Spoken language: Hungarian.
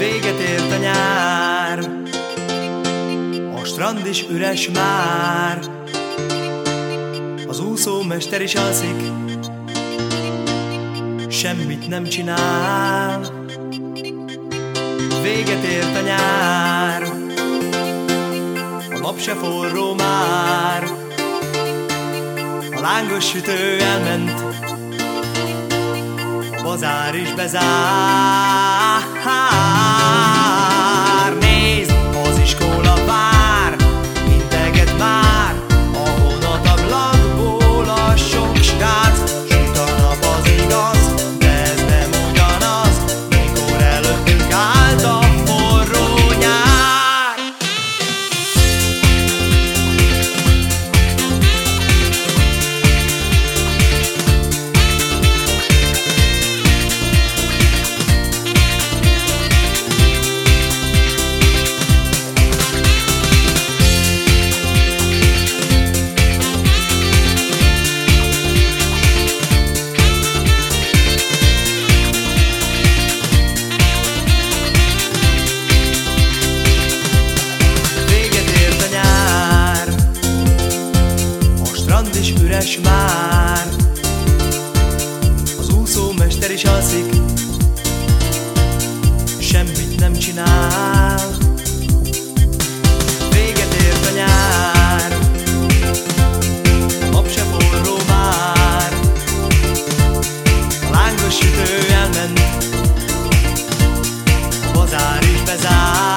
Véget ért a nyár. A strand is üres már. Az úszómester is alszik. Semmit nem csinál. Véget ért a nyár. A nap se forró már. A lángos sütő elment. A bazár is bezár üres már. Az úszómester is alszik Semmit nem csinál. Véget ért a nyár A nap se forró már. A lángos sütő elment A bazár is bezár